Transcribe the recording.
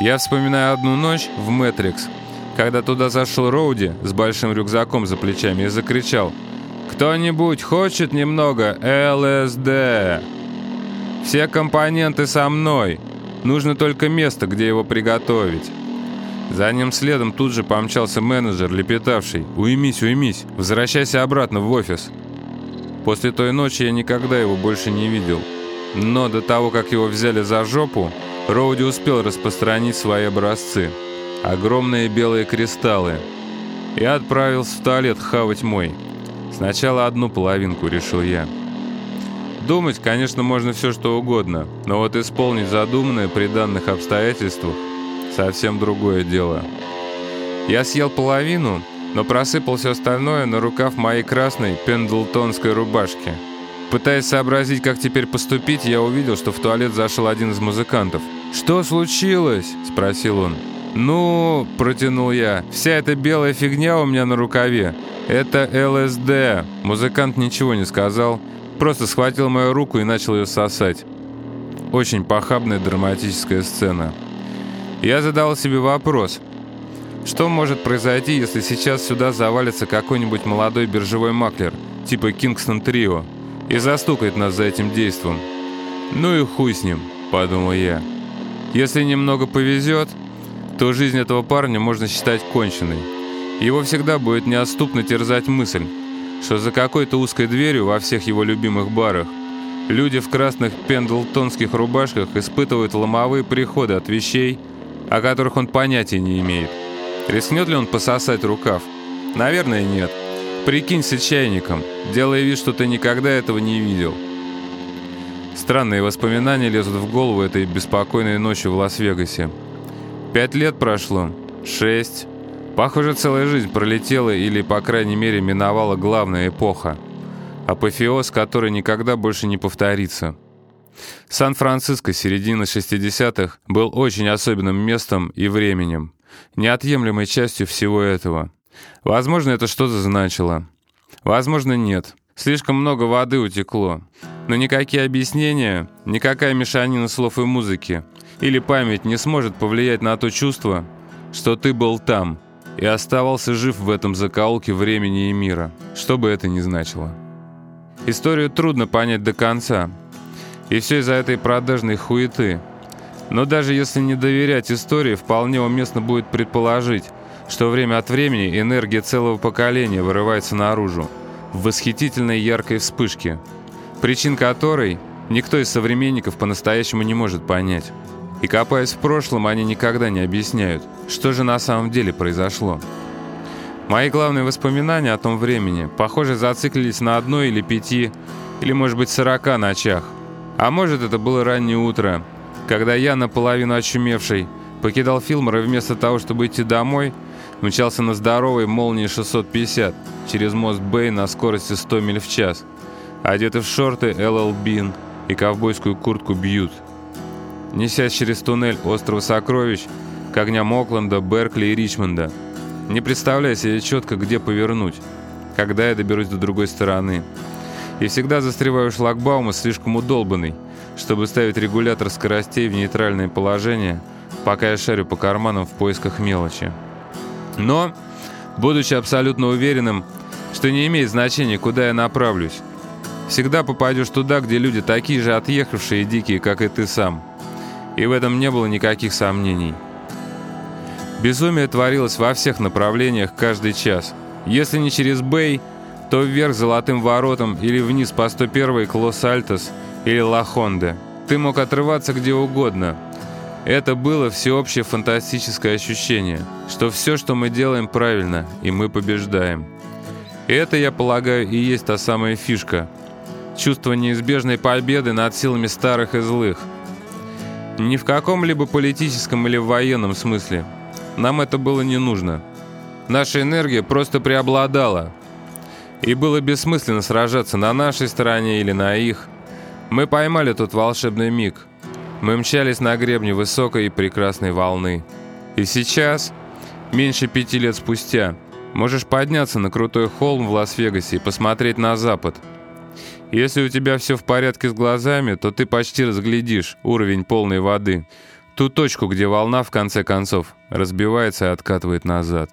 Я вспоминаю одну ночь в «Мэтрикс», когда туда зашел Роуди с большим рюкзаком за плечами и закричал «Кто-нибудь хочет немного ЛСД?» «Все компоненты со мной. Нужно только место, где его приготовить». За ним следом тут же помчался менеджер, лепетавший «Уймись, уймись, возвращайся обратно в офис». После той ночи я никогда его больше не видел. Но до того, как его взяли за жопу, Роуди успел распространить свои образцы. Огромные белые кристаллы. Я отправился в туалет хавать мой. Сначала одну половинку, решил я. Думать, конечно, можно все что угодно, но вот исполнить задуманное при данных обстоятельствах – совсем другое дело. Я съел половину, но просыпал все остальное на рукав моей красной пендлтонской рубашки. Пытаясь сообразить, как теперь поступить, я увидел, что в туалет зашел один из музыкантов. «Что случилось?» – спросил он. «Ну, — протянул я, — вся эта белая фигня у меня на рукаве. Это ЛСД». Музыкант ничего не сказал, просто схватил мою руку и начал ее сосать. Очень похабная драматическая сцена. Я задал себе вопрос. Что может произойти, если сейчас сюда завалится какой-нибудь молодой биржевой маклер, типа Кингстон Трио, и застукает нас за этим действом? «Ну и хуй с ним», — подумал я. «Если немного повезет, то жизнь этого парня можно считать конченной. Его всегда будет неотступно терзать мысль, что за какой-то узкой дверью во всех его любимых барах люди в красных пендлтонских рубашках испытывают ломовые приходы от вещей, о которых он понятия не имеет. Рискнет ли он пососать рукав? Наверное, нет. Прикинься чайником, делая вид, что ты никогда этого не видел. Странные воспоминания лезут в голову этой беспокойной ночью в Лас-Вегасе. Пять лет прошло. Шесть. Похоже, целая жизнь пролетела или, по крайней мере, миновала главная эпоха. Апофеоз, который никогда больше не повторится. Сан-Франциско середины 60-х был очень особенным местом и временем, неотъемлемой частью всего этого. Возможно, это что-то значило. Возможно, нет. Слишком много воды утекло. Но никакие объяснения, никакая мешанина слов и музыки или память не сможет повлиять на то чувство, что ты был там и оставался жив в этом закоулке времени и мира, что бы это ни значило. Историю трудно понять до конца, и все из-за этой продажной хуеты. Но даже если не доверять истории, вполне уместно будет предположить, что время от времени энергия целого поколения вырывается наружу в восхитительной яркой вспышке, причин которой никто из современников по-настоящему не может понять. И копаясь в прошлом, они никогда не объясняют, что же на самом деле произошло. Мои главные воспоминания о том времени, похоже, зациклились на одной или пяти, или, может быть, сорока ночах. А может, это было раннее утро, когда я, наполовину очумевший, покидал Филмор и вместо того, чтобы идти домой, мчался на здоровой молнии 650 через мост Бэй на скорости 100 миль в час, одетый в шорты LL Bean и ковбойскую куртку Бьют – несясь через туннель острова Сокровищ к огням Окленда, Беркли и Ричмонда, не представляя себе четко, где повернуть, когда я доберусь до другой стороны. И всегда застреваю шлагбаума слишком удолбанный, чтобы ставить регулятор скоростей в нейтральное положение, пока я шарю по карманам в поисках мелочи. Но, будучи абсолютно уверенным, что не имеет значения, куда я направлюсь, всегда попадешь туда, где люди такие же отъехавшие и дикие, как и ты сам – и в этом не было никаких сомнений. Безумие творилось во всех направлениях каждый час. Если не через Бэй, то вверх к Золотым воротам или вниз по 101 к Лос-Альтос или Ла-Хонде. Ты мог отрываться где угодно. Это было всеобщее фантастическое ощущение, что все, что мы делаем, правильно, и мы побеждаем. И это, я полагаю, и есть та самая фишка. Чувство неизбежной победы над силами старых и злых – ни в каком-либо политическом или военном смысле. Нам это было не нужно. Наша энергия просто преобладала. И было бессмысленно сражаться на нашей стороне или на их. Мы поймали тот волшебный миг. Мы мчались на гребне высокой и прекрасной волны. И сейчас, меньше пяти лет спустя, можешь подняться на крутой холм в Лас-Вегасе и посмотреть на запад – если у тебя все в порядке с глазами, то ты почти разглядишь уровень полной воды. Ту точку, где волна, в конце концов, разбивается и откатывает назад.